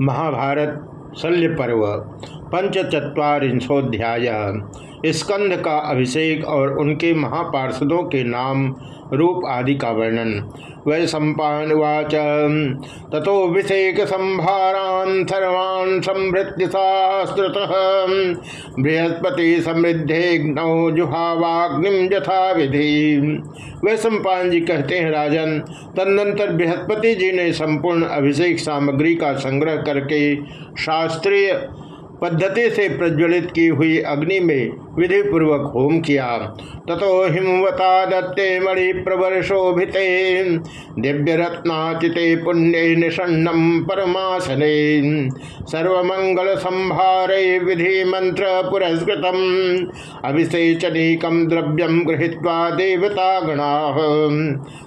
महाभारत शल्य पर्व पंचचत्वारिंशोध्याय स्कंद का अभिषेक और उनके महापार्षदों के नाम, रूप आदि का वर्णन। वै सम्पावाच तथोभिषेक संभारान सर्वान् संभृत्य शास्त्रत। बृहस्पति समृद्धे नौ जुहावाग्निम यथा विधि वे सम्पान जी कहते हैं, राजन, तदनंतर बृहस्पति जी ने संपूर्ण अभिषेक सामग्री का संग्रह करके शास्त्रीय पद्धति से प्रज्वलित की हुई अग्नि में विधि पूर्वक होम किया। ततो हिमवता दत्ते मणि प्रवर्षोभिते दिव्य रत्नाचिते पुण्य निषण्णम परमासने। सर्वमंगल संभारे विधि मंत्र पुरस्कृतम। अभिषेचनीकम द्रव्यम गृहीत्वा देवता गणा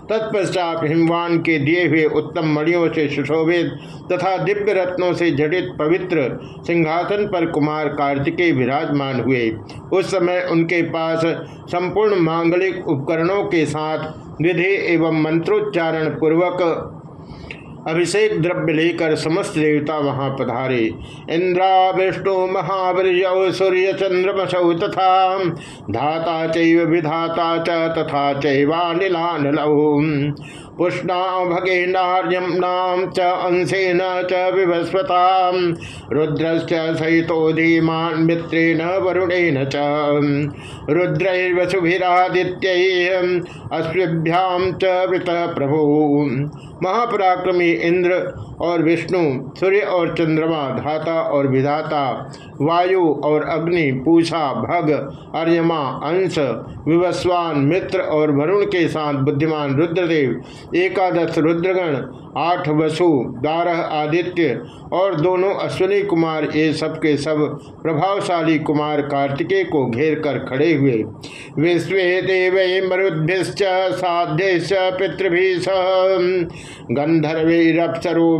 तत्पश्चात हिमवान के दिए हुए उत्तम मणियों से सुशोभित तथा दिव्य रत्नों से जड़ित पवित्र सिंहासन पर कुमार कार्तिकेय विराजमान हुए। उस समय उनके पास संपूर्ण मांगलिक उपकरणों के साथ विधि एवं मंत्रोच्चारण पूर्वक अभिषेक द्रव्य लेकर समस्त देवता वहाँ पधारे। इंद्रा विष्णु महावीर सूर्य चंद्रमसौ तथा धाता चैव विधाता च तथा चैवानिलानलौ पुष्णा भगे नार्यम नाम च अंशेन च विभस्वता। रुद्रश्च सहितो धीमान मित्रेण वरुणेन च। रुद्रैर्वसुभिरादित्य अश्विभ्याम च वृत प्रभु महापराक्रमी इंद्र और विष्णु, सूर्य और चंद्रमा, धाता और विधाता, वायु और अग्नि, पूषा, भग, अर्यमा, अंश, विवस्वान, मित्र और वरुण के साथ बुद्धिमान रुद्रदेव, एकादश रुद्रगण, आठ वसु बारह आदित्य और दोनों अश्विनी कुमार, ये सब के सब प्रभावशाली कुमार कार्तिकेय को घेर कर खड़े हुए। विश्व देव मरुद्भिश्च, साध्यश्च पितृभिश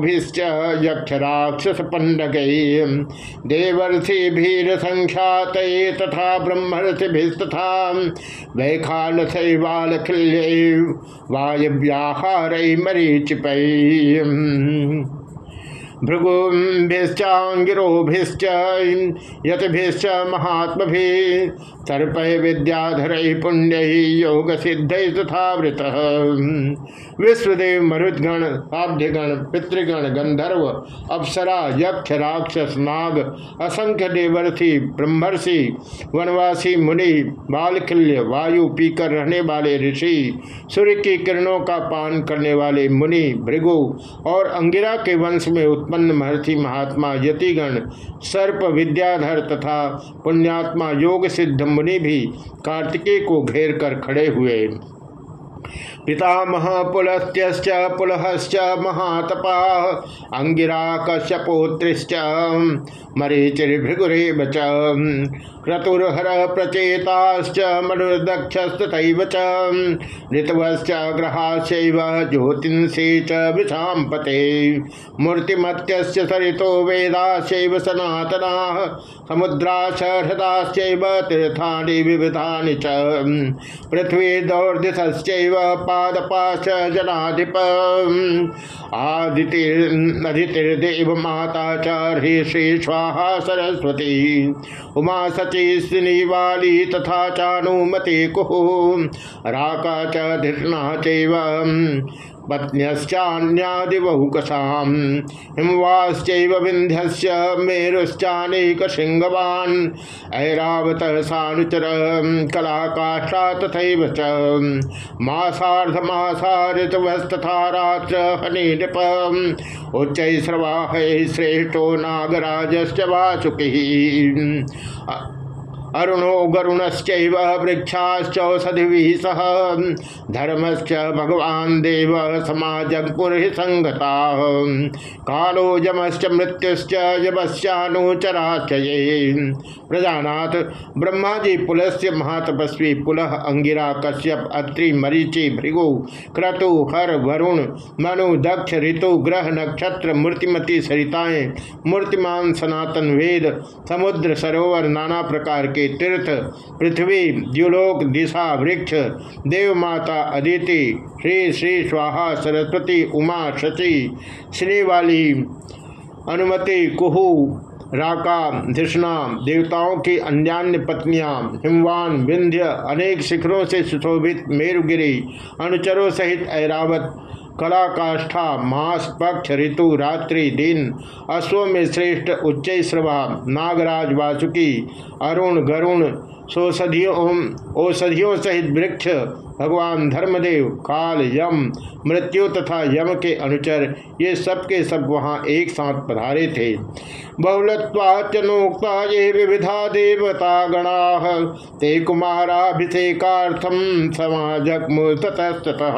गंधर्वीरप्सरोभिश्च यक्ष राक्षस पंडक देवर्षि भीर संख्यात तथा ब्रह्मर्षिभिस्तथा। वैखानसैवालखिल्य वायव्याहार मरीचिपै भृगुभिश्चांगिरोभिश्च महात्म सर्पय विद्याधर पुण्य योग सिद्ध तथा वृत विश्वदेव मरुदगण साध्यगण पितृगण गंधर्व अप्सरा, यक्ष, राक्षस, नाग, असंख्य देवर्षि, ब्रह्मर्षि, वनवासी, मुनि बालखिल्य वायु, पीकर, रहने वाले ऋषि, सूर्य की किरणों का पान करने वाले मुनि, भृगु और अंगिरा के वंश में उत्पन्न महर्षि महात्मा यतिगण, सर्प विद्याधर तथा पुण्यात्मा योग सिद्ध मुनि भी कार्तिकेय को घेर कर खड़े हुए। पितामह पुलस्त्य पुलहश्च, महातपा अंगिरा कश्यपोत्रिश्च मरीचिर्भृगुरेव च। क्रतुर्हर प्रचेताश्च मनुर्दक्षस्तथैव च। ऋतवश्च ग्रहाशैव ज्योतिंसे च विषाम्पते। मूर्तिमत्यस्य सरितो वेदाशैव सनातनाः समुद्राश हृदाश्चैव तीर्थानि विविधानि च। पृथ्वी दौर्दिशश्चैव पादपाश जनाधिप। आदितिर्देव माता चे श्री स्वाहा सरस्वती। उमा श्रीवाली तथा चानुमति कुहु राका च धृष्णा चैव। पत्न्यश्चान्यादिबहुकसाम। हिमवाश्चैव विंध्यस्य मेरुश्चानेक शृंगवान् ऐरावत सानुचर कलाकाष्ठा तथैव च। मासार्धमासारितवस्तथा रात्र नृप उच्चैस्रवाह श्रेष्ठो नागराजश्च वासुकिः। अरुणो गरुणश्च वृक्षाश्चौषधि सह धर्मश्च भगवान देव समाज संगता कालो यमश्च मृत्युश्च यमश्चानुचराश्च प्रजानाथ ब्रह्मा जी पुलस्य महातपस्वी पुलह अंगिरा कश्यप अत्रि मरीचि भृगु क्रतु हर वरुण मनु दक्ष ऋतु ग्रह नक्षत्र मूर्तिमती सरिताएँ मूर्तिमान सनातन वेद समुद्र सरोवर नाना प्रकार के के तीर्थ, पृथ्वी, द्युलोक, दिशा, वृक्ष देव माता अदिति, श्री श्री स्वाहा, सरस्वती, उमा, शची, श्रीवाली अनुमति कुहू, राका, धिष्णा, देवताओं की अन्यान्य पत्नियाँ, हिमवान, विंध्य, अनेक शिखरों से सुशोभित मेरुगिरी, अनुचरों सहित ऐरावत कला काष्ठा मास पक्ष ऋतु रात्रि दिन अश्व में श्रेष्ठ उच्च श्रवा नागराज वासुकी, अरुण गरुण सौषधियों औषधियों सहित वृक्ष, भगवान धर्मदेव, काल यम, मृत्यु तथा यम के अनुचर, ये सब के सब वहाँ एक साथ पधारे थे। बहुलत्वाचनोक्ता ये विविधा देवता गणा, ते कुमाराभिषेकार्थम समाजक ततस्तः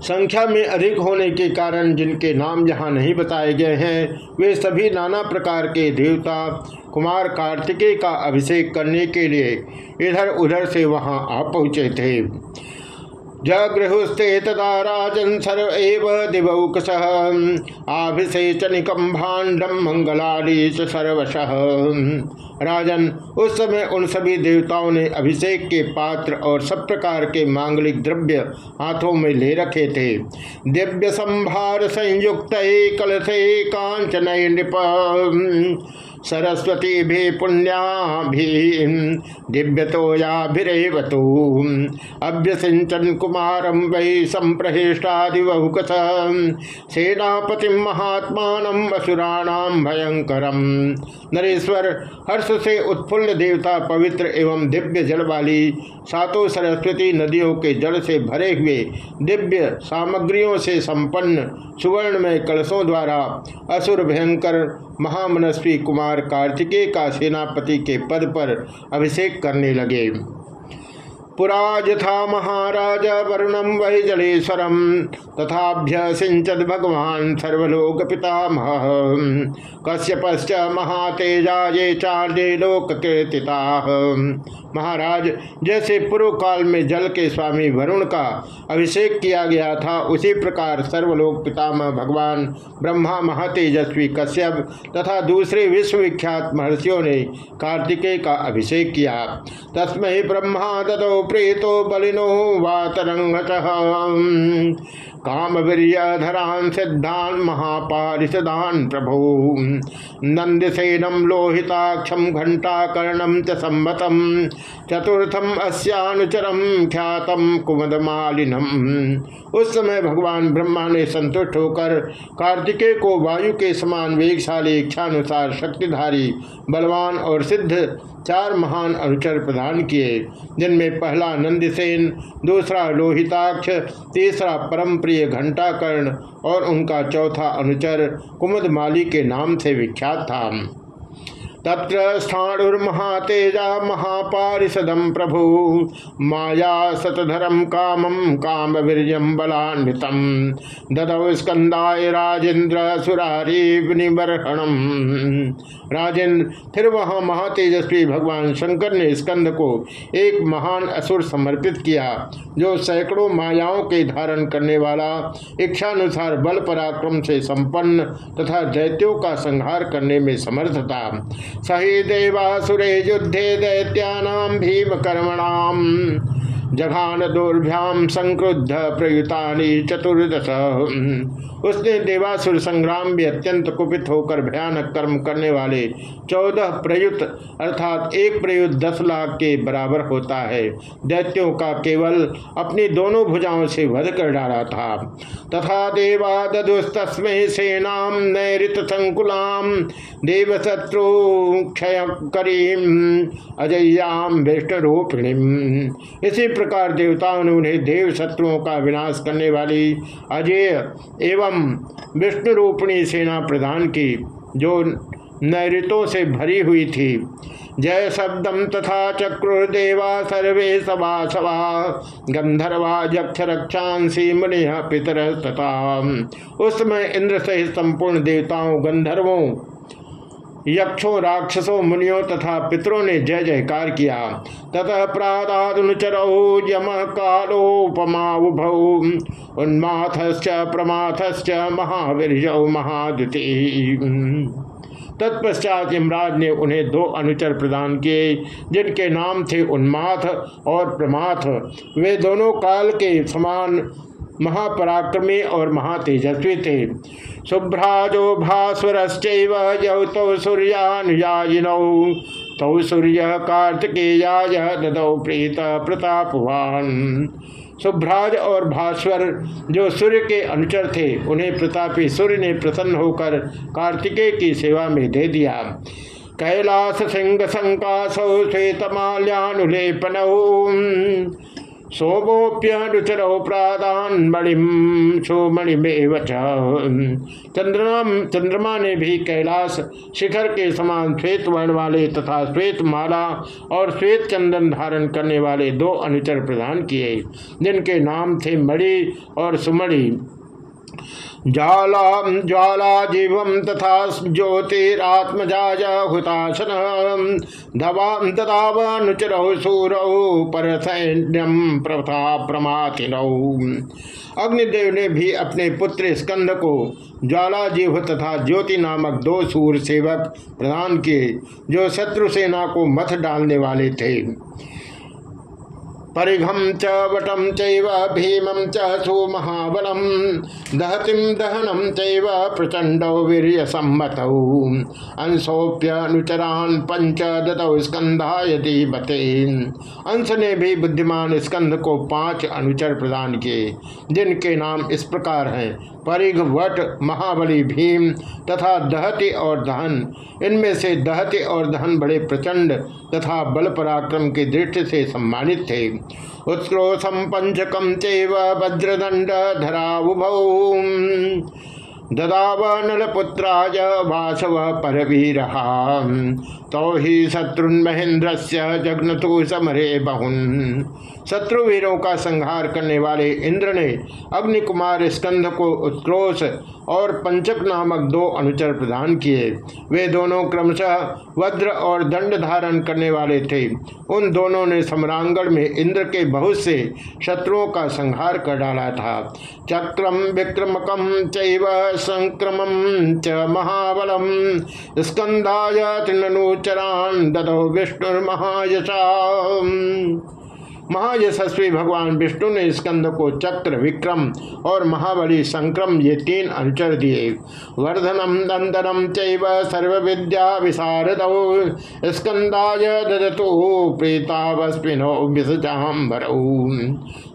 संख्या में अधिक होने के कारण जिनके नाम यहाँ नहीं बताए गए हैं, वे सभी नाना प्रकार के देवता, कुमार कार्तिकेय का अभिषेक करने के लिए इधर उधर से वहाँ आ पहुँचे थे। जगृहुस्ते तदा राजन सर्व एव दिवौकस आभिषेचनिकम भाण्डम मंगलालीश सर्वश। राजन। उस समय उन सभी देवताओं ने अभिषेक के पात्र और सब प्रकार के मांगलिक द्रव्य हाथों में ले रखे थे। दिव्य संभार संयुक्त कलशे कांचन नृप, सरस्वती भी पुण्या भी, दिव्य तो याभिरेवतु अभ्यसिंचन कुमारम वही संप्रहिष्टादिवहुकस सेनापति महात्मा असुराणाम भयंकरम नरेश्वर, हर्ष से उत्फुल्ल देवता पवित्र एवं दिव्य जल वाली सातों सरस्वती नदियों के जल से भरे हुए दिव्य सामग्रियों से संपन्न सुवर्ण में कलशों द्वारा असुर भयंकर महामनस्वी कुमार कार्तिकेय का सेनापति के पद पर अभिषेक करने लगे। पुरा यथा महाराज वरुणम वही जलेश्वरम तथाभ्य सिंचत भगवान सर्वलोक पितामह कश्यपश्च महातेजा ये चार्जे लोक कीर्तिता महाराज, जैसे पूर्व काल में जल के स्वामी वरुण का अभिषेक किया गया था, उसी प्रकार सर्वलोक पितामह भगवान ब्रह्मा महातेजस्वी कश्यप तथा दूसरे विश्वविख्यात महर्षियों ने कार्तिकेय का अभिषेक किया। तस्मय ब्रह्मा ददो प्रेतो बलिनो वातरंग काम वीरधरान सिद्धान महापारिषदान प्रभु। नंदसेनम लोहिताक्षम घंटाकर्णम च सम्मतम चतुर्थम अस्यानुचरम ख्यातम कुमदमालिनम उस समय भगवान ब्रह्मा ने संतुष्ट होकर कार्तिकेय को वायु के समान वेगशाली इच्छानुसार शक्तिधारी, बलवान और सिद्ध चार महान अनुचर प्रदान किए, जिनमें पहला नंदसेन दूसरा लोहिताक्ष, तीसरा परम प्रिय घंटाकर्ण और उनका चौथा अनुचर कुमुदमाली के नाम से विख्यात था। तत्र स्थाणुर्महातेजा महापारिषदम प्रभु। माया सतधरम कामम काम वीर्यम बलान्वितम ददव स्कंदाय राजेंद्र सुरारी निबर्हणम राजेंद्र फिर वहाँ महातेजस्वी भगवान शंकर ने स्कंद को एक महान असुर समर्पित किया, जो सैकड़ों मायाओं के धारण करने वाला, इच्छानुसार बल पराक्रम से संपन्न तथा दैत्यों का संहार करने में समर्थ था। सही देवासुरे युद्धे दैत्यानाम भीम कर्मणाम जघान दुर्भ्याम संक्रुद्ध प्रयुता चतुर्दश। उसने देवासुर संग्राम भी अत्यंत कुपित होकर भयानक कर्म करने वाले चौदह प्रयुत, अर्थात एक प्रयुत दस लाख के बराबर होता है। दैत्यों का केवल अपनी दोनों भुजाओं से वध कर डाला था। तथा देवा ददुस्तस्मै सेनाम नैरित संकुलाम देवशत्रु क्षय करीम अजय्याम विष्णुरूपिणी। इसी प्रकार देवताओं ने उन्हें देव शत्रुओं का विनाश करने वाली अजय एवं विष्णु रूपणी सेना प्रदान की, जो नैऋतों से भरी हुई थी। जय शब्दम तथा चक्रुर्देवा सर्वे सभा सभा गंधर्वा जक्ष रक्षांसी मुनि पितर तथा। उस समय इंद्र सहित संपूर्ण देवताओं, गंधर्वों यक्षों राक्षसों मुनियों तथा पितरों ने जय जयकार किया। ततः प्रादानुचरौ यम कालोपमा उभौ उन्माथश्च, प्रमाथश्च महावीर महाद्युति। तत्पश्चात यमराज ने उन्हें दो अनुचर प्रदान किए, जिनके नाम थे उन्माथ और प्रमाथ। वे दोनों काल के समान महापराक्रमी और महातेजस्वी थे। शुभ्राजो भास्वरश्चैव यौ तो सूर्यानुयायिनौ, तौ सूर्य कार्तिकेयाय ददौ प्रीत प्रतापवान। शुभ्राज और भास्वर जो सूर्य के अनुचर थे, उन्हें प्रतापी सूर्य ने प्रसन्न होकर कार्तिकेय की सेवा में दे दिया। कैलास सिंह संकासौ चंद्रमा चंद्रमा ने भी कैलाश शिखर के समान श्वेत वर्ण वाले तथा श्वेत माला और श्वेत चंदन धारण करने वाले दो अनुचर प्रदान किए, जिनके नाम थे मणि और सुमणि। ज्वाला ज्वाला जीव तथा ज्योतिरात्मजाय हुताशन ददावनुचरौ सूरौ पर सैन्यम प्रथा प्रमाथिनौ अग्निदेव ने भी अपने पुत्र स्कंद को ज्वाला जीव तथा ज्योति नामक दो सूर सेवक प्रदान किए, जो शत्रु सेना को मथ डालने वाले थे। परिघम च वटम चैव भीमं च सुमहाबलम दहतिम दहनम चैव प्रचंड वीर्य सम्मत अंशोप्यनुचरान पंच दतौ स्कंधाय बते अंश ने भी बुद्धिमान स्कंध को पाँच अनुचर प्रदान किए, जिनके नाम इस प्रकार हैं। परिघ, वट, महाबली, भीम तथा दहति और दहन। इनमें से दहति और दहन बड़े प्रचंड तथा बल पराक्रम की दृष्टि से सम्मानित थे। उत्क्रोशम पंचकम तेव वज्रदंड धरावुभौ ददाव नलपुत्राय वासव परवीर तो ही शत्रुन्महेंद्र से जग्नतु समरे बहुन। शत्रुवीरों का संहार करने वाले इंद्र ने अग्नि कुमार स्कंध को उत्क्रोश और पंचक नामक दो अनुचर प्रदान किए। वे दोनों क्रमशः वज्र और दंड धारण करने वाले थे। उन दोनों ने सम्रांगण में इंद्र के बहुत से शत्रुओं का संहार कर डाला था। चक्रम विक्रमकम चैव च महाबलम स्कंदाय तृणनुचरान ददो विष्णुर्महायशा महायशस्वी भगवान विष्णु ने स्कंद को चक्र, विक्रम और महाबली संक्रम ये तीन अनुचर दिए। वर्धनम नंदनम चैव सर्व विद्या विशारद। स्कंदाय ददतु प्रीतावस्पिनो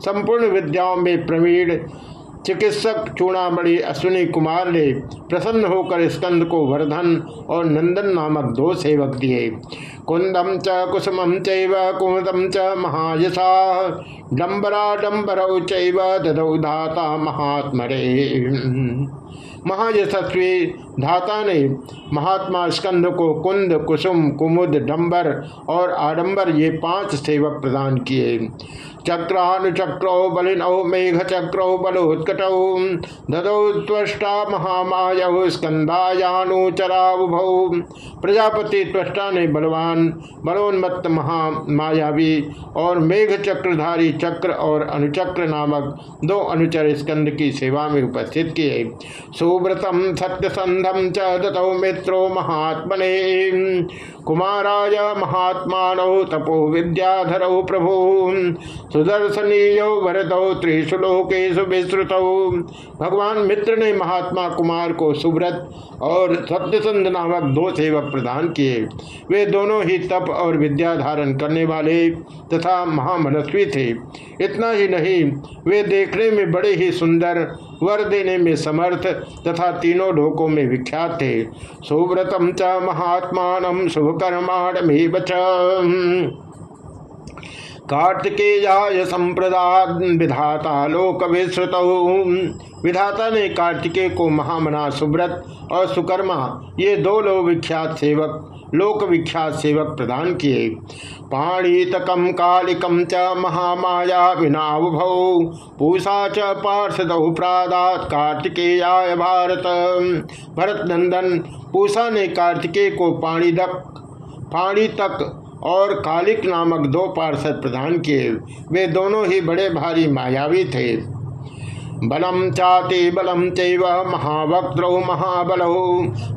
संपूर्ण विद्याओं में प्रवीण चिकित्सक चूड़ामणि अश्विनी कुमार ने प्रसन्न होकर स्कंद को वर्धन और नंदन नामक दो सेवक दिए। कुंदम च कुसुम चुमदम च, महायशा। डम्बरा चैव, ददौ धाता महात्मरे। महायशस्वी धाता ने महात्मा स्कंद को कुंद, कुसुम, कुमुद, डंबर और आडंबर ये पाँच सेवक प्रदान किए। चक्रानुचक्रो बलिनौ मेघ चक्रो बलोत्कटौ ददौ त्वष्टा महामायौ स्कंदायानुचराबुभौ प्रजापति त्वष्टा ने बलवान, बलोन्मत्त महामायावी और मेघ चक्रधारी चक्र और अनुचक्र नामक दो अनुचर स्कंद की सेवा में उपस्थित किए। सुव्रतम सत्यसंधम च दतौ मित्रो महात्मने। कुमाराय महात्मा तपो विद्याधरौ प्रभु। सुदर्शनीय वरदौ त्रिशु लोकेशु विश्रुत भगवान मित्र ने महात्मा कुमार को सुव्रत और सत्यसंध नामक दो सेवक प्रदान किए। वे दोनों ही तप और विद्या धारण करने वाले तथा महामनस्वी थे। इतना ही नहीं, वे देखने में बड़े ही सुंदर वर देने में समर्थ तथा तीनों लोकों में विख्यात थे। सुव्रतम च महात्मा शुभकर्माण कार्तिकेय संप्रदान विधाता लोक विश्रुत विधाता ने कार्तिकेय को महामना सुब्रत और सुकर्मा, ये दो लोग विख्यात सेवक लोक विख्यात सेवक प्रदान किए। पाणीतकम कालिकम च महामाया विनाभौ पूषा च पार्षद प्रादात कार्तिकेयाय भारत। भरत नंदन पूषा ने कार्तिकेय को पाणीदक पाणी तक और कालिक नामक दो पार्षद प्रदान किए। वे दोनों ही बड़े भारी मायावी थे। बलम चाति बलम चैव महावक्त्रौ महाबलौ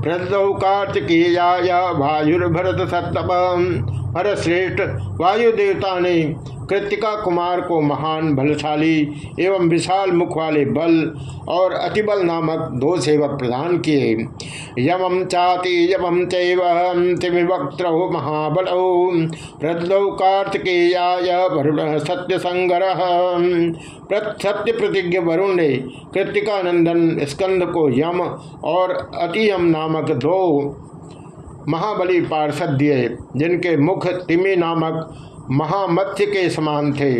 प्रदौ कार्तिकेयाय वायुर्भरत सत्तप हरश्रेष्ठ वायु देवता ने कृतिका कुमार को महान बलशाली एवं विशाल मुख वाले बल और अतिबल नामक दो सेवक प्रदान किए। यमं चाति, यमं चैवक्त्र महाबल। प्रदौ कार्तिकेयाय वरुण सत्य संगर सत्य प्रतिज्ञ वरुण ने कृतिकानंदन स्कंद को यम और अतियम नामक दो महाबली पार्षद दिए जिनके मुख तिमी नामक महामत्थ्य के समान थे।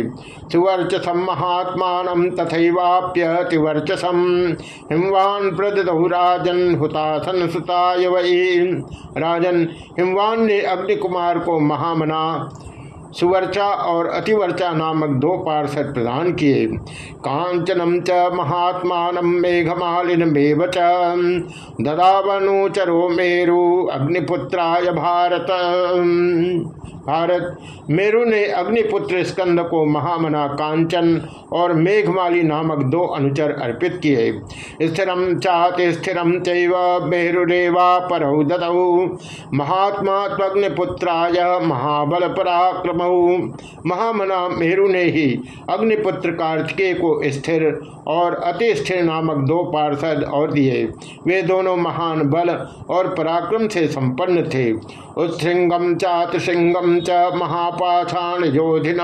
सुवर्चसम महात्मा तथैवाप्य तिवर्चसम हिमवान प्रदहु राजन हुतासन सुताय वही राजन हिमवान ने अग्निकुमार को महामना सुवर्चा और अतिवर्चा नामक दो पार्षद प्रदान किए। कांचनम च महात्मा मेघमालिन च। ददावनुचरो मेरु अग्निपुत्राय भारत। भारत। मेरु ने अग्निपुत्र स्कंद को महामना कांचन और मेघमाली नामक दो अनुचर अर्पित किए। स्थिरम चात स्थिरम चैव मेरुरेवा परौ दतौ महात्मा अग्निपुत्राय महाबल पराक्रम महामना मेरु ने ही अग्निपुत्र कार्तिकेय को स्थिर और अति स्थिर नामक दो पार्षद और दिए। वे दोनों महान बल और पराक्रम से संपन्न थे। उत्सृंगम चात सिंगम च महापाषाण योधिन।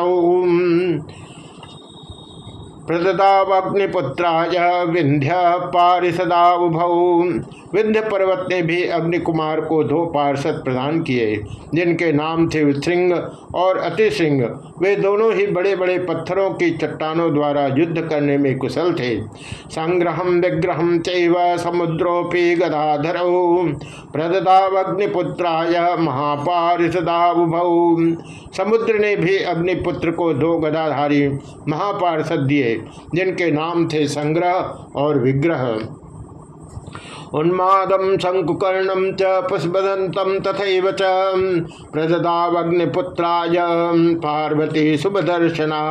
प्रददावग्निपुत्राय विंध्य पारिषदा उभौ विंध्य पर्वत ने भी अग्निकुमार को दो पार्षद प्रदान किए, जिनके नाम थे श्रृंग और अतिशृंग वे दोनों ही बड़े बड़े पत्थरों की चट्टानों द्वारा युद्ध करने में कुशल थे। संग्रह विग्रह चैव समुद्रोपी गदाधर। प्रददावग्निपुत्राय महापारिषदाबुभौ समुद्र ने भी अग्निपुत्र को दो गदाधारी महापार्षद दिए। जिनके नाम थे संग्रह और विग्रह। उन्मादम शंकुकर्णम च पुष्पदंतम तथा च प्रददावग्निपुत्राय पार्वती शुभदर्शना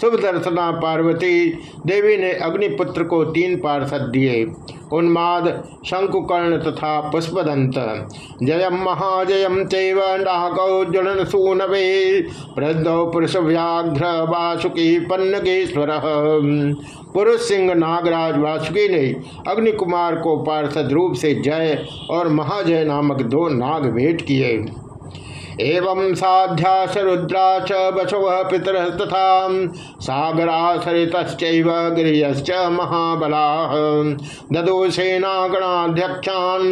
शुभदर्शना पार्वती देवी ने अग्निपुत्र को तीन पार्षद दिए। उन्माद, शंकुकर्ण तथा पुष्पदंत। जयम महाजयम चैव सूनवे प्रदौ पुरुष व्याघ्र वासुकी पन्नगेश्वर। पुरुष सिंह नागराज वासुकी ने अग्निकुमार को पार्षद रूप से जय और महाजय नामक दो नाग भेंट किए। एवं साध्या सरुद्रा च बसव पितर तथा सागरा सरित गृहश्च महाबला। ददो सेनागणाध्यक्षान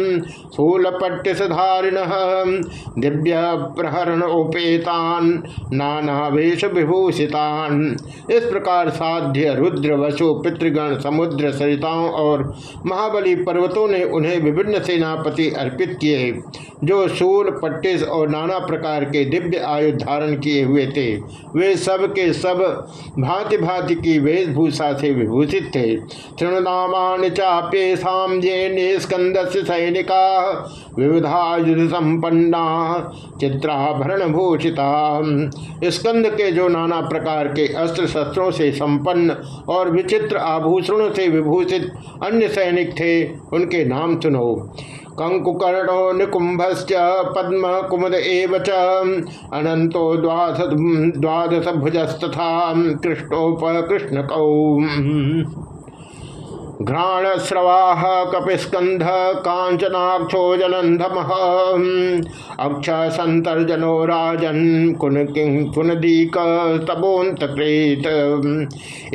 शूलपट्टिसधारिण दिव्य प्रहरण उपेतान नाना वेश विभूषितान इस प्रकार साध्य रुद्र वसु पितृगण समुद्र सरिताओं और महाबली पर्वतों ने उन्हें विभिन्न सेनापति अर्पित किए, जो शूल पट्टिस और नाना प्रकार के दिव्य आयु धारण किए हुए थे। वे सब के सब भांति भांति की वेशभूषा से विभूषित थे। तृणनामान चाप्येषाम ये स्कंद सैनिका विविधायुध संपन्ना चित्राभरण भूषिता स्कंद के जो नाना प्रकार के अस्त्र शस्त्रों से संपन्न और विचित्र आभूषणों से विभूषित अन्य सैनिक थे, उनके नाम सुनो। कंकुकर्णो निकुंभश्च पद्म कुमुद एव अनंतो द्वादश भुजस्तथा कृष्णोपकृष्णकौ। घ्राणस्रवाह कपिस्कंध कांचनाक्षो जलंधम अक्ष संतर्जनो राजन कुन कुनदीक तबोन्तकृत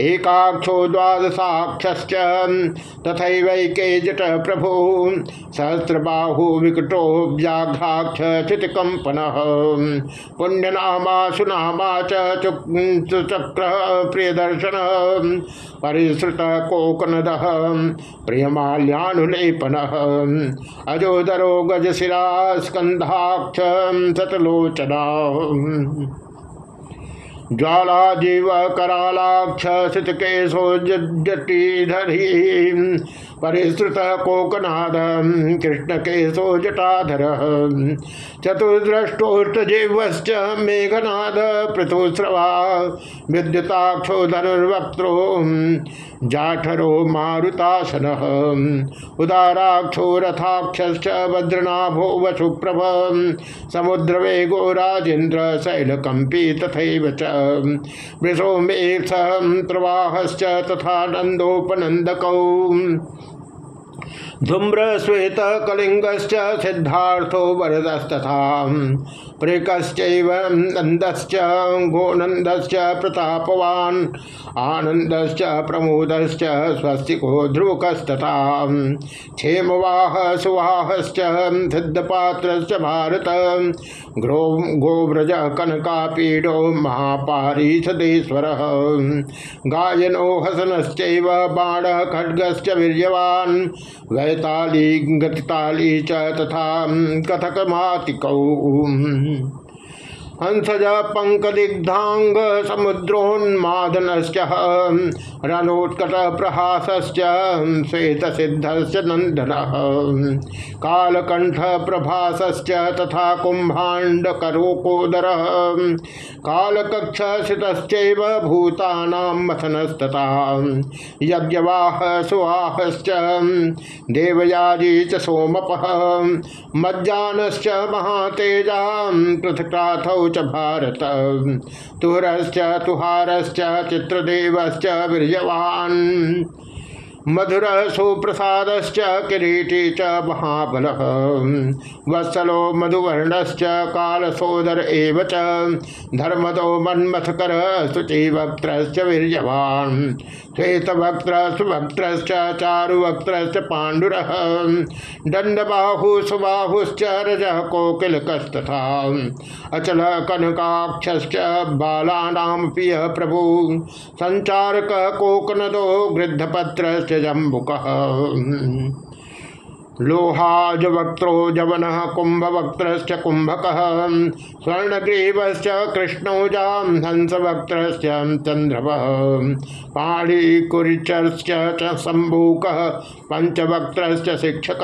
एकाक्षो द्वादशाक्ष तथैवैके जट प्रभु। सहस्रबाहु विकटो व्याघ्राक्ष चितकंपन पुण्यनामा सुनामा चक्र प्रियदर्शन। परिश्रुत कोकनद प्रियमाल्यानुलेपन। अजोदरो गजशिरा स्कंधाक्ष सतलोचना ज्वाला जीव करालाक्ष सितकेशो जटीधरी परिश्रुत कोकनाद कृष्ण केशो जटाधर चतुर्द्रष्टोष्टजेवश्च मेघनाद पृथुस्रवा, विद्युताक्षो धनुर्वक्त्रो, जाठरो मारुतासन उदाराक्षो रथाक्ष भद्रनाभो वसुप्रभ, समुद्रवेगो राजेन्द्र शैलकंपी तथैव च। वृषो मेघ प्रवाहश्च तथा नंदोपनंदकौ। धूम्र श्वेत कलिंग सिद्धार्थो वरदस्तथा। प्रेकश्चैव नंदश्च गोनंदश्च प्रतापवान आनंदश्च प्रमोदश्च, स्वस्तिको ध्रुवकस्तथा, क्षेमवाह सुवाहश्च सिद्धपात्रश्च भारत, ग्रो, गोव्रज कनकापीडो महापारीषदेश्वर गायनो हसनश्चैव बाण खड्गश्च वीर्यवान्, वैताली गतिताली च तथा कथकमातिकौ। mm-hmm. हंसज पंकदिग्धांग समुद्रोन्मादनश्च। रणोत्कट प्रहासश्च श्वेत सिद्धश्च नंदन कालकंठ प्रभास तथा कुंभाण्ड करोकोदर कालकक्ष स्थितश्चैव भूतानां यज्ञवाह सुवाहश्च देवयाजी च सोमपः। मज्जानश्च महातेजा च भारत। तुहरश्च तुहारश्च, चित्रदेवश्च, वीर्यवान्। मधुर सुप्रसाद किरीटी च, महाबल। वत्सलो, मधुवर्णश्च, कालसोदर एव धर्मदो, मन्मथकर शुचिवक्त्र वीर्यवान्। श्वेतवक्त्र वक्त पांडुर पाण्डुर। दंडबाहु सुबाहुश्च रज कोकिलकस्तथा। अचल कनकाक्ष बालानामपि प्रभु। संचारक कोकनदो गृद्धपत्र जम्बुक। लोहाज वक्त्रो जवन कुंभवक्त्र कुंभक स्वर्णग्रीवश्च कृष्णौजा हंसवक्त्र चंद्रव, पाणीकुरिचर्श्च शंभूक शिक्षक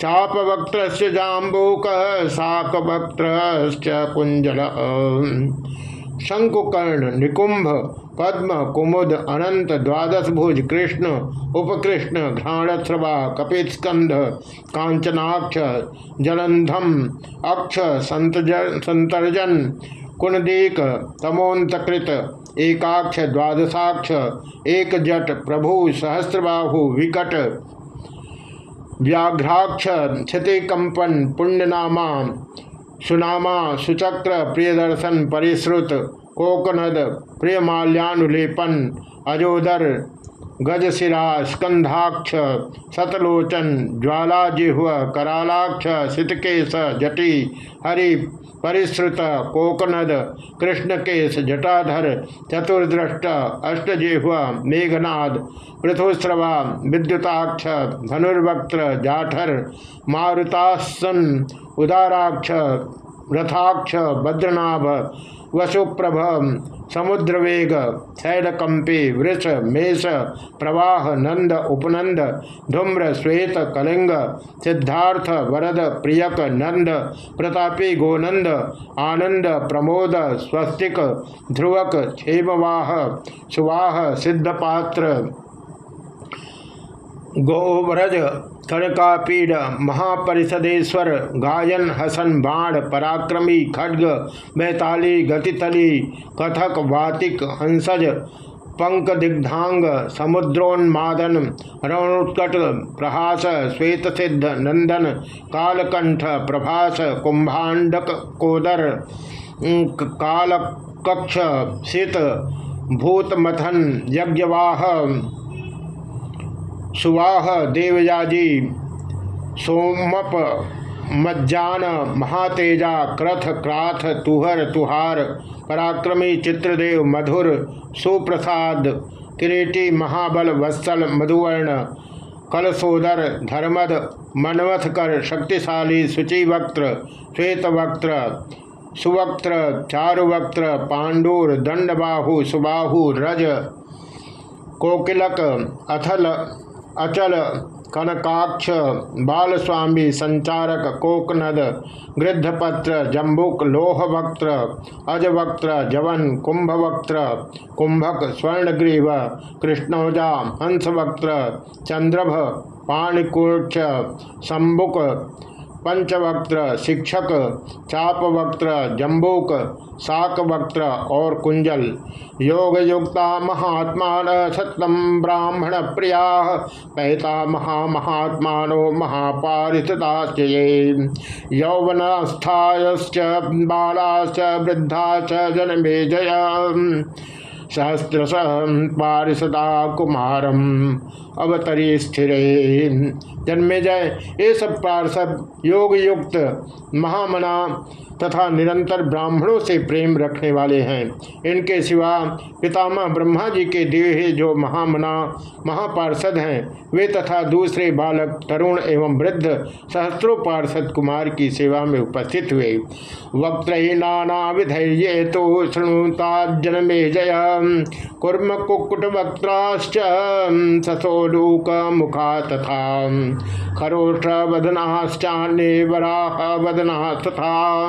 चापवक्त्र जाम्बूक शाकवक्त्र कुंजल। शंकुकर्ण निकुंभ पद्म, कुमुद, अनंत, द्वादश भुज, कृष्ण, उपकृष्ण, घ्राणश्रवा कपिस्कंध कांचनाक्ष जलंधम अक्ष संतर्जन, कुणदीक, तमोन्तकृत, एकाक्ष, द्वादशाक्ष एक जट प्रभु, सहस्रबाहु, विकट, व्याघ्राक्ष क्षतिकंपन पुण्यनामा, सुनामा, सुचक्र, प्रियदर्शन, परिश्रुत कोकनद प्रियमाल्यानुलेपन, अजोदर, गजशिरा स्कंधाक्ष सतलोचन, ज्वालाजिह्व, करालाक्ष शीतकेश जटी, हरि परिश्रुत कोकनद कृष्णकेश जटाधर, चतुर्द्रष्ट, अष्टजिह्व, मेघनाद, पृथुस्रवा, विद्युताक्ष, धनुर्वक्त्र, जाठर, मारुतासन, उदाराक्ष रथाक्ष, भद्रनाभ, वसुप्रभ, समुद्रवेग शैलकंपी वृष, मेष, प्रवाह, नंद, उपनंद, धूम्र, श्वेत, कलिंग, सिद्धार्थ, वरद, प्रियक, नंद, प्रतापी, गोनंद, आनंद, प्रमोद, स्वस्तिक, ध्रुवक, क्षेमवाह, सुवाह, सिद्धपात्र। गोव्रज कनकापीड महापरिषदेश्वर गायन हसन बाण पराक्रमी खड्ग बैताली गतितली कथक वातिक हंसज पंक दिग्धांग समुद्रोन्मादन रणोत्कट प्रहास श्वेत सिद्ध नंदन कालकंठ प्रभास कुंभांडक कोदर कालकक्ष शीत भूतमथन यज्ञवाह सुवाह देवयाजी, सोमप मज्जान, महातेजा, क्रथ क्राथ, तुहर तुहार, पराक्रमी चित्रदेव मधुर, सुप्रसाद किरीटी महाबल वत्सल मधुवर्ण, कलसोदर धर्मद, मनवथकर, शक्तिशाली शुचिवक्त्र श्वेतवक्त्र सुवक्त्र चारुवक्त्र पांडुर, दंडबाहु, सुबाहु, रज, कोकिलक, अथल अचल कनकाक्ष बालस्वामी संचारक कोकनद, गृद्धपत्र, जम्बुक लोहवक्त्र, अजवक्त्र, जवन कुंभवक्त्र, कुंभक स्वर्णग्रीव, कृष्णौजा हंसवक्त्र, चंद्रभ पाणिकूक्ष संबुक पंचवक्त्र, शिक्षक, चापवक्त्र जम्बूक शाकवक्त्र और कुंजल। योग युक्ता महात्मा सत्यम ब्राह्मण प्रिया, पैता महा महामहात्मा महापारिषदाश्च यौवनस्थायश्च, बालाश्च वृद्धा च जनमे जय। सहस्रश पारिषदा कुमारम अवतरी स्थिर। जन्मे जय। ये सब पार्षद योग युक्त महामना तथा निरंतर ब्राह्मणों से प्रेम रखने वाले हैं। इनके सिवा पितामह ब्रह्मा जी के दिए जो महामना, महापार्षद हैं, वे तथा दूसरे बालक तरुण एवं वृद्ध सहस्त्रों पार्षद कुमार की सेवा में उपस्थित हुए। वक्त नाना विधैर्य तो शृणुता जन्मे जय। कुर्म कुकुट वक्त्राश्च मुखा तथा। खरोष वदनाश्चान्य वराह वदना तथा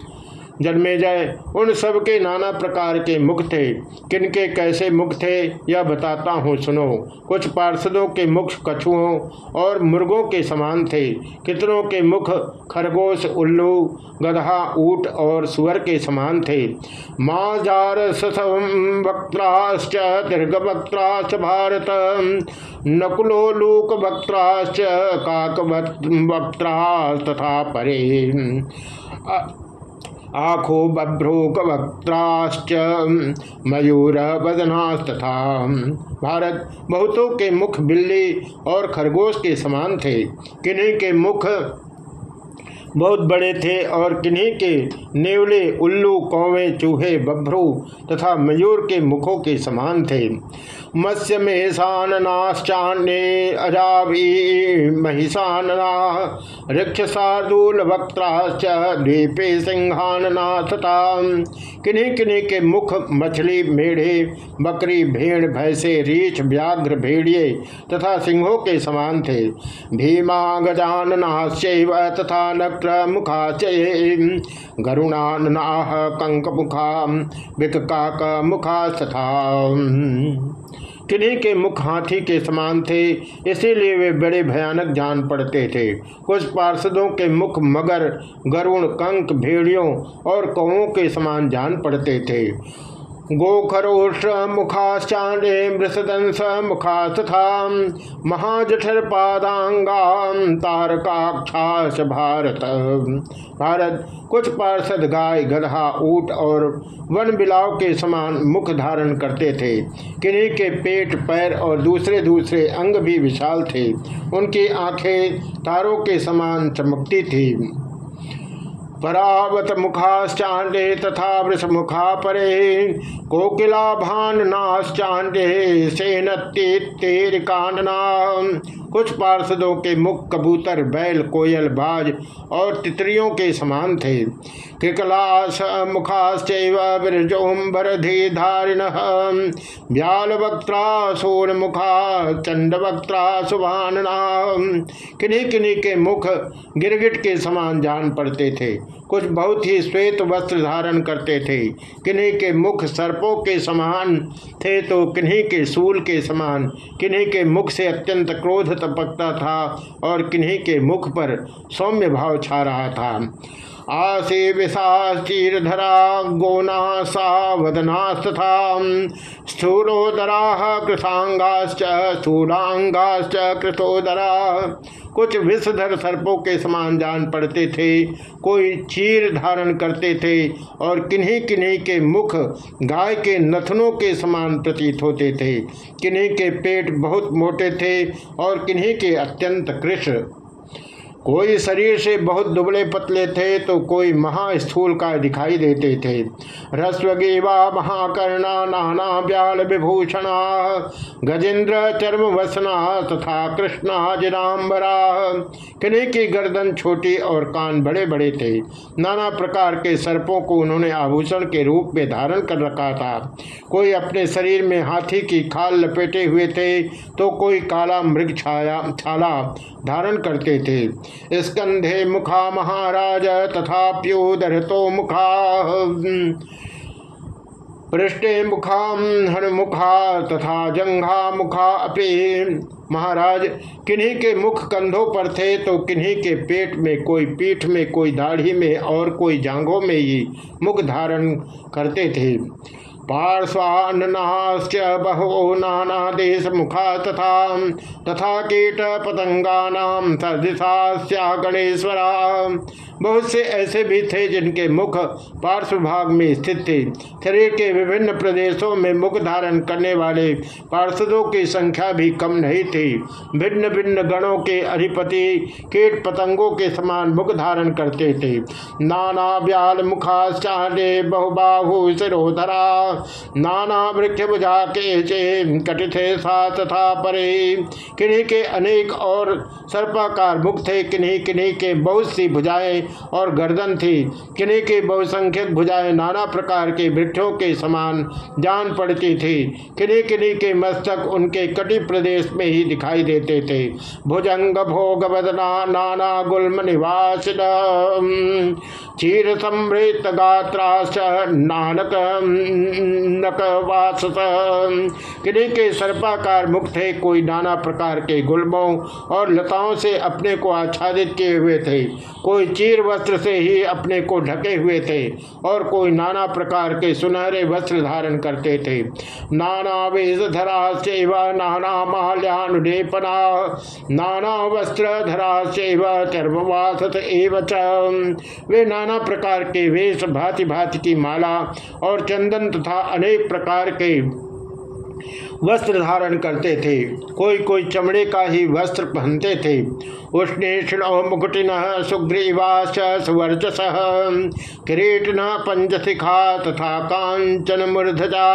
जन्मे जाए, उन सब के नाना प्रकार के मुख थे। किनके कैसे मुख थे, यह बताता हूँ, सुनो। कुछ पार्षदों के मुख कछुओं और मुर्गों के समान थे। कितनों के मुख खरगोश, उल्लू गधा ऊट और सुअर के समान थे। माजार वक्त्राश्च दीर्घ भारत, नकुलो लूक वक्त्राश्च काक तथा परे। आखो बभ्रोक वक्त्राश्च मयूर बदनास्तथा भारत बहुतों के मुख बिल्ली और खरगोश के समान थे। किन्हीं के मुख बहुत बड़े थे और किन्हीं के नेवले, उल्लू, कौवे, चूहे, बभ्रू तथा मयूर के मुखों के समान थे। मत्स्य मेषाननाश्चान्य अजावी महिषानना ऋक्ष शार्दूल वक्त्राश्च, द्वीपे सिंहानना तथा किन्हीं किन्हीं के मुख, मछली मेढ़े, बकरी भेड़, भैंसे, रीछ, व्याघ्र भेड़िए तथा सिंहों के समान थे। भीमा गजाननाश्चैव तथा नक्र मुखाश्च गरुणाननाह कंक मुखा विकाक मुखा तथा किन्हीं के मुख हाथी के समान थे, इसीलिए वे बड़े भयानक जान पड़ते थे। कुछ पार्षदों के मुख मगर गरुण, कंक, भेड़ियों और कौओं के समान जान पड़ते थे। गोखरोष मुखाश्चाण्डे मृषदंस महाजठर पादांगाम तारकाक्षास भारत भारत कुछ पार्षद गाय, गधा, ऊट और वन बिलाव के समान मुख धारण करते थे। किन्हीं के पेट, पैर और दूसरे दूसरे अंग भी विशाल थे। उनकी आँखें तारों के समान चमकती थी। परावत मुखाश्चांडे तथा वृष मुखा परे। कोकिला भान नाश्चांडे सेनतेर कांडना कुछ पार्षदों के मुख कबूतर, बैल, कोयल, बाज और तितरियों के समान थे। मुखाश्चैव विरजोम्बरधि धारिण। व्याल वक्त्रा सोन मुखा चंड वक्त्रा सुभानना। किन्हीं किन्हीं के मुख गिरगिट के समान जान पड़ते थे। कुछ बहुत ही श्वेत वस्त्र धारण करते थे। किन्हीं के मुख सर्पों के समान थे तो किन्हीं के सूल के समान। किन्हीं के मुख से अत्यंत क्रोध तपकता था और किन्हीं के मुख पर सौम्य भाव छा रहा था। आसे विशाचीरधरा गोना सा स्थूलोदरा कृथांगाश्च स्थूलांगाश्च कृथोदरा कुछ विषधर सर्पों के समान जान पड़ते थे, कोई चीर धारण करते थे और किन्हीं किन्हीं के मुख गाय के नथनों के समान प्रतीत होते थे। किन्हीं के पेट बहुत मोटे थे और किन्हीं के अत्यंत कृष्ण। कोई शरीर से बहुत दुबले पतले थे तो कोई महास्थूल का दिखाई देते थे। रस्वगेवा महाकर्णा नाना व्याल विभूषणा, गजेंद्र चर्म वसना तथा कृष्णा जिराम्बरा। किन्हीं की गर्दन छोटी और कान बड़े बड़े थे। नाना प्रकार के सर्पों को उन्होंने आभूषण के रूप में धारण कर रखा था। कोई अपने शरीर में हाथी की खाल लपेटे हुए थे तो कोई काला मृग छाया, छाला धारण करते थे। स्कंधे मुखा महाराज तथा प्योदर तो मुखा। पृष्ठे मुखा हनुमुखा तथा जंघा मुखा अपे। महाराज, किन्हीं के मुख कंधों पर थे तो किन्हीं के पेट में, कोई पीठ में, कोई दाढ़ी में, और कोई जांघों में ही मुख धारण करते थे। पार्श्वान्नाश्च बहवो नाना देश मुखा तथा तथा कीट पतंगा सदृशा गणेश्वरा। बहुत से ऐसे भी थे जिनके मुख पार्श्व भाग में स्थित थे। शरीर के विभिन्न प्रदेशों में मुख धारण करने वाले पार्षदों की संख्या भी कम नहीं थी। भिन्न भिन्न गणों के अधिपति कीट पतंगों के समान मुख धारण करते थे। नाना व्याल मुखाश्चारे बहुबाहु सिरोधरा, नाना वृक्ष बुझा के कटिथे सा तथा परे। किन्हीं के अनेक और सर्पाकार मुख थे किन्हीं किन्हीं के बहुत सी भुजाएँ और गर्दन थी। किन्हीं की बहुसंख्यक भुजाएँ नाना प्रकार के वृक्षों के समान जान पड़ती थी। किन्हीं किन्हीं के मस्तक उनके कटी प्रदेश में ही दिखाई देते थे। भुजंग भोग बदना नाना गुलम निवास चीर समृत गात्राश नानक नकवास किन्हीं के सर्पाकार मुख थे, कोई नाना प्रकार के गुलमों और लताओं से अपने को आच्छादित किए हुए थे। कोई चीर वस्त्र से ही अपने को ढके हुए थे और कोई नाना प्रकार के सुनहरे वस्त्र धारण करते थे। नाना वेशधरा सेव, नाना माल्यानुलेपना, नाना वस्त्र धरा सेव, चर्मवासत एवं वे नाना प्रकार के वेश भांति भांति की माला और चंदन तथा अनेक प्रकार के वस्त्र धारण करते थे। कोई कोई चमड़े का ही वस्त्र पहनते थे। उष्णेषण मुकुटिन, सुग्रीवास सुवर्चस किरीटन पंचशिखा तथा कांचन मूर्धजा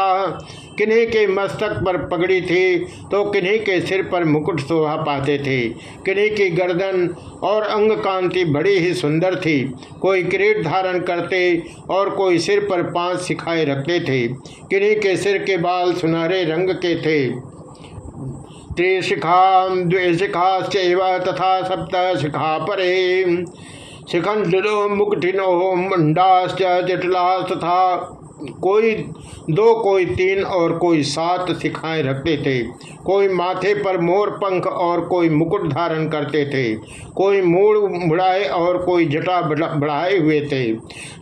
किन्हीं के मस्तक पर पगड़ी थी तो किन्हीं के सिर पर मुकुट शोभा पाते थे। किन्हीं की गर्दन और अंग कांति बड़ी ही सुंदर थी। कोई किरीट धारण करते और कोई सिर पर पाँच सिखाए रखते थे। किन्हीं के सिर के बाल सुनहरे रंग के थे। त्रिशिखा द्विशिखाश्च तथा सप्त शिखा परे। शिखंडो मुकुटिनो मुंडाश्च जटिला तथा कोई दो, कोई तीन और कोई सात सिखाएँ रखते थे। कोई माथे पर मोर पंख और कोई मुकुट धारण करते थे। कोई मूड मुड़ाए और कोई जटा बढ़ाए हुए थे।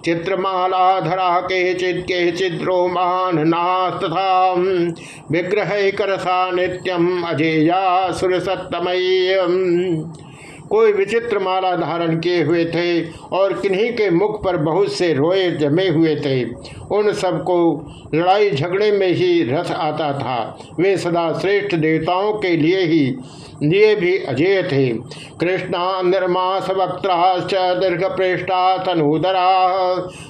चित्रमाला धरा के चित के चित्रो मान नाथ तथा विग्रह करसा नित्यम, अजेया सुर सत्तमय कोई विचित्र माला धारण किए हुए थे और किन्हीं के मुख पर बहुत से रोए जमे हुए थे। उन सबको लड़ाई झगड़े में ही रस आता था। वे सदा श्रेष्ठ देवताओं के लिए ही लिए भी अजय थे। कृष्णा निर्मास वक्ता दीर्घ प्रेष्ठा तनूदरा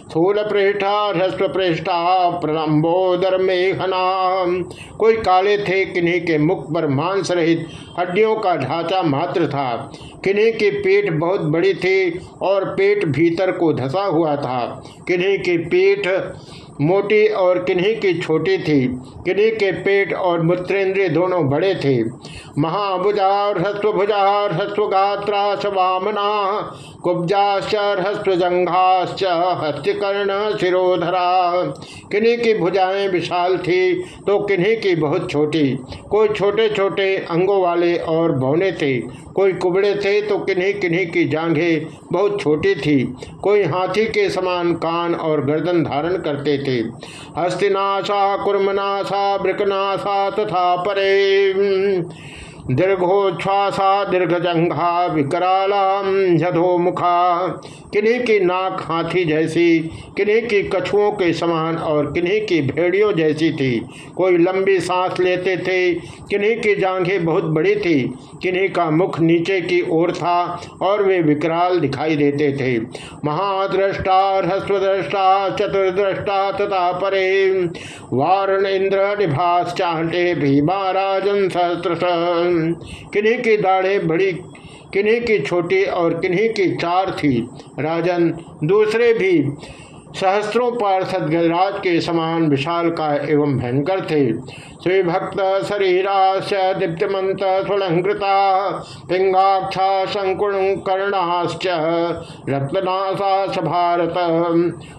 स्थूल पृष्ठा ह्रस्व पृष्ठा प्रलम्बोदर मेघना। कोई काले थे, किन्हीं के मुख पर मांस रहित, हड्डियों का ढांचा मात्र था। किन्हीं की पीठ बहुत बड़ी थी और पेट भीतर को धसा हुआ था। किन्हीं की पीठ मोटी और किन्हीं की छोटी थी। किन्हीं के पेट और मूत्रेंद्रिय दोनों बड़े थे। महाभुजा ह्रस्वभुजा, ह्रस्वगात्रा वामना कुब्जाश्च ह्रस्वजंघाश्च हस्तिकर्ण शिरोधरा। किन्हीं की भुजाएँ विशाल थी तो किन्हीं की बहुत छोटी। कोई छोटे छोटे अंगों वाले और बौने थे। कोई कुबड़े थे तो किन्हीं किन्हीं की जांघें बहुत छोटी थी। कोई हाथी के समान कान और गर्दन धारण करते थे। हस्तिनाशा, कुर्मनाशा ब्रिकनाशा तथा परे दीर्घोच्छ्वासा दीर्घजंघा विकरालाम झधो मुखा। किन्हीं की नाक हाथी जैसी, किन्हीं की कछुओं के समान और किन्हीं की भेड़ियों जैसी थी। कोई लंबी सांस लेते थे, किन्हीं की जांघें बहुत बड़ी थी, किन्हीं का मुख नीचे की ओर था और वे विकराल दिखाई देते थे। महाद्रष्टा, ह्रस्वद्रष्टा, चतुर्द्रष्टा तथा परे। वारण इंद्र निभास चाहते भीमा राजन सहस्त्र किन्हीं की दाढ़े बड़ी, किन्हीं की छोटी और किन्हीं की चार थी। राजन, दूसरे भी सहस्त्रों पार्षद गजराज के समान विशाल का एवं भयंकर थे। श्रीभक्त शरीराश दीप्तिमंत सुलंकृता पिंगाक्षा कर्णाश्च रत्नाशा भारत।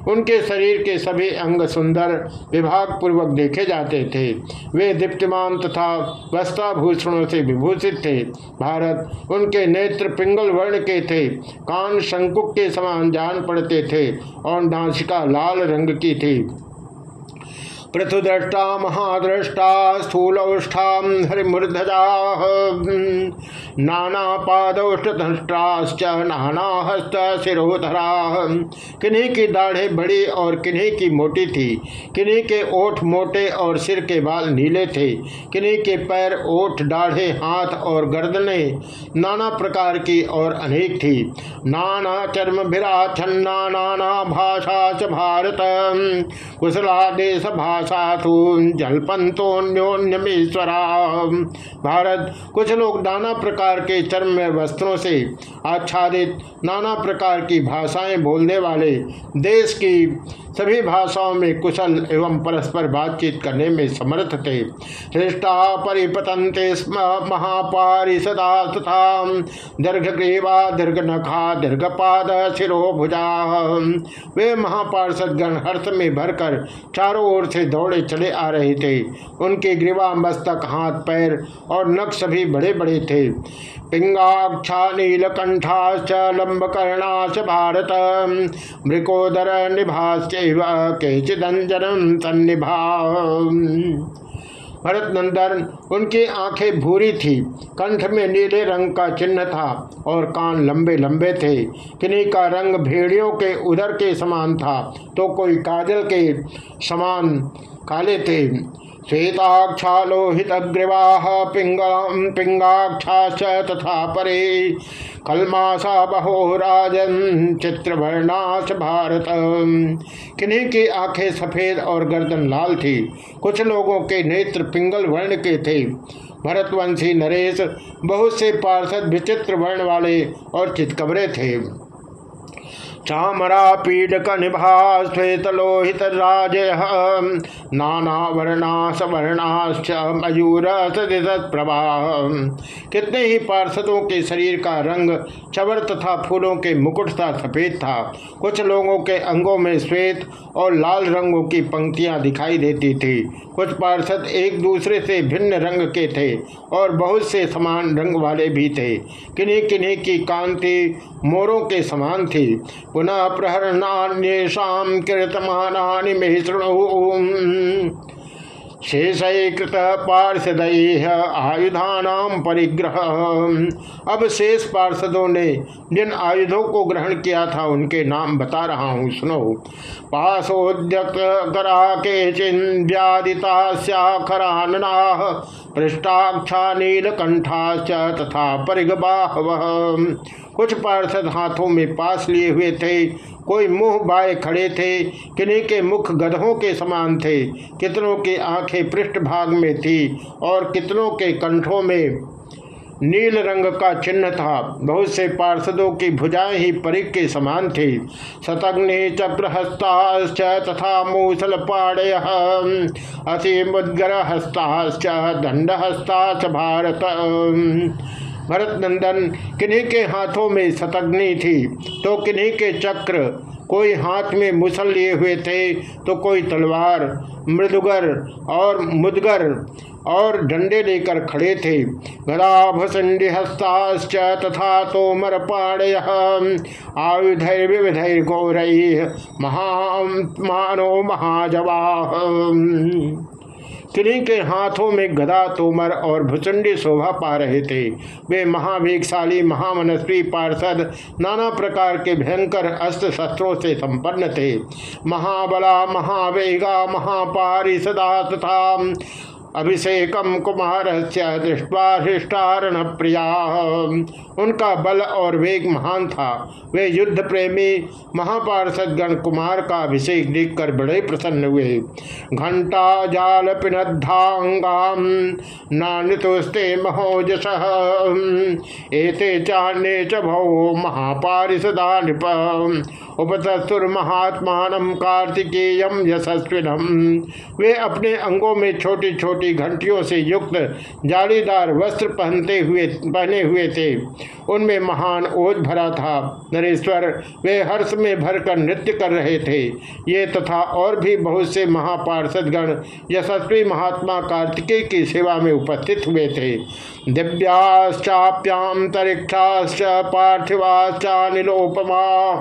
उनके शरीर के सभी अंग सुंदर विभाग पूर्वक देखे जाते थे। वे दीप्तिमान तथा वस्त्राभूषणों से विभूषित थे। भारत उनके नेत्र पिंगल वर्ण के थे। कान शंकुक के समान जान पड़ते थे और नाशिका लाल रंग की थी। पृथुद्रष्टा महाद्रष्टा स्थूलौष्ठा हरिमूर्धजा। नाना हस्त शिरोधरा किन्हीं की दाढ़े बड़ी और किन्हीं की मोटी थी, किन्हीं के ओठ मोटे और सिर के बाल नीले थे, किन्हीं के पैर, ओठ, दाढ़े, हाथ और गर्दने नाना प्रकार की और अनेक थी। नाना चर्म भिराछन्ना नाना भाषा च भारत। कुशला देश भाषा साधु जलपंतोन्योन्यमेश्वरा भारत, कुछ लोग नाना प्रकार के चर्म वस्त्रों से आच्छादित, नाना प्रकार की भाषाएँ बोलने वाले देश की सभी भाषाओं में कुशल एवं परस्पर बातचीत करने में समर्थ थे। हृष्टा परिपतंते स्म महापारिषदा तथा दीर्घग्रीवा दीर्घ नखा दीर्घपाद शिरो भुजा। वे महापार्षद गण हर्ष में भरकर चारों ओर से दौड़े चले आ रहे थे। उनके ग्रीवा मस्तक, हाथ, पैर और नख सभी बड़े बड़े थे। पिंगाक्षा, नीलकंठाश्च लंबकर्णाश भारत मृकोदर, निभाश्च केचिदंजन सन्निभा भरत नंदन उनकी आँखें भूरी थी, कंठ में नीले रंग का चिन्ह था और कान लंबे लंबे थे। किन्हीं का रंग भेड़ियों के उदर के समान था तो कोई काजल के समान काले थे। श्वेताक्षा लोहितग्रीवा पिंगा पिंगाक्षा तथा परे। कलमासा बहो राजन चित्रवर्णाश भारत। किन्हीं की आँखें सफ़ेद और गर्दन लाल थी, कुछ लोगों के नेत्र पिंगल वर्ण के थे। भरतवंशी नरेश बहुत से पार्षद विचित्र वर्ण वाले और चितकबरे थे। चामरा पीडक श्वेत राज नाना वर्णा सवर्णाश्च मयूर प्रभा। कितने ही पार्षदों के शरीर का रंग चवर तथा फूलों के मुकुट सा सफ़ेद था। कुछ लोगों के अंगों में श्वेत और लाल रंगों की पंक्तियाँ दिखाई देती थी। कुछ पार्षद एक दूसरे से भिन्न रंग के थे और बहुत से समान रंग वाले भी थे। किन्हीं किन्हीं की कांति मोरों के समान थी। पुनः प्रहरणान्येषा कीर्तमानी मे शेषकृत पार्षद आयुधानाम परिग्रह अब शेष पार्षदों ने जिन आयुधों को ग्रहण किया था, उनके नाम बता रहा हूँ, सुनो। करा के चिन्व्यादिता स्याखरानना पृष्ठाक्षा नीलकंठाश्च तथा परिगबाहव। कुछ पार्षद हाथों में पास लिए हुए थे। कोई मुँह बाए खड़े थे। किन्हीं के मुख गधों के समान थे। कितनों की आँखें पृष्ठ भाग में थी और कितनों के कंठों में नील रंग का चिन्ह था। बहुत से पार्षदों की भुजाएँ ही परिक के समान थी। शतग्नि चप्रहस्ताश्च तथा मूसल पाड़य अति मुद्गर हस्ताश्च दंड हस्ताच भारत। भरत नंदन किन्हीं के हाथों में शतग्नि थी तो किन्हीं के चक्र, कोई हाथ में मुसल लिए हुए थे तो कोई तलवार, मृदुगर और मुदगर और डंडे लेकर खड़े थे। गदाभसंडि हस्ताश्च तथा तोमर आयुधर विविधर गौरई महामानो महाजवाह किन्हीं के हाथों में गदा, तोमर और भुचंडी शोभा पा रहे थे। वे महावेगशाली महामनस्वी पार्षद, नाना प्रकार के भयंकर अस्त्र शस्त्रों से संपन्न थे। महाबला, महावेगा महापारी सदा तथा अभिषेकम कुमार दृष्टवा हृष्टारण प्रिया उनका बल और वेग महान था। वे युद्ध प्रेमी महापार्षद गण कुमार का अभिषेक देखकर बड़े प्रसन्न हुए। घंटा जाल पिनद्धांगाम महोजस। एते चान्य च भौ महापारिषदा नृप उपतस्तुर महात्मान कार्तिकेयम यशस्विनम वे अपने अंगों में छोटी छोटी घंटियों से युक्त जालीदार वस्त्र पहनते हुए, पहने हुए थे। उनमें महान ओझ भरा था। नरेश्वर, वे हर्ष में भरकर नृत्य कर रहे थे। ये तथा और भी बहुत से महापार्षदगण यशस्वी महात्मा कार्तिकेय की सेवा में उपस्थित हुए थे। दिव्याश्चाप्याम तरिक्षाश्च पार्थिवाश्चा निलोपमा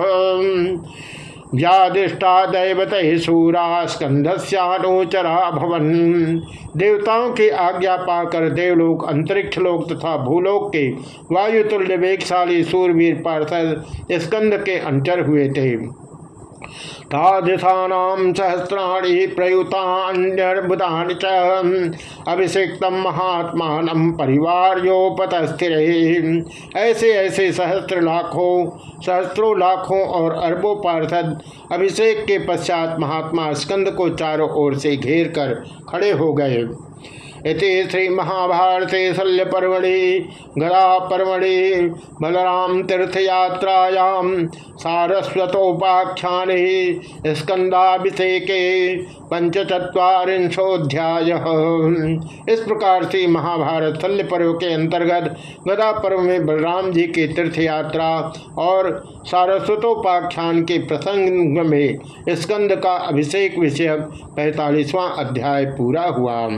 व्यादिष्टा दैवत ही सूरा स्कंधस्यानुचरा भवन देवताओं की आज्ञा पाकर देवलोक, अंतरिक्ष लोक तथा भूलोक के वायुतुल्य वेगशाली सूरवीर पार्षद स्कंद के अंतर हुए थे। तादृशानाम सहस्राणी प्रयुतान्यर्बुदानि च अभिषिक्त महात्मा परिवार्योपतस्थिरे। ऐसे ऐसे सहस्त्र लाखों, सहस्त्रों लाखों और अरबों पार्षद अभिषेक के पश्चात महात्मा स्कंद को चारों ओर से घेर कर खड़े हो गए। इति श्री महाभारते शल्य पर्वणि गदा पर्वणि बलराम तीर्थयात्रायाम सारस्वतोपाख्यान स्कंदाभिषेके पंचचत्वारिंशोध्याय इस प्रकार से महाभारत शल्य पर्व के अंतर्गत गदा पर्व में बलराम जी की तीर्थयात्रा और सारस्वतोपाख्यान के प्रसंग में स्कंद का अभिषेक विषयक पैतालीसवां अध्याय पूरा हुआ।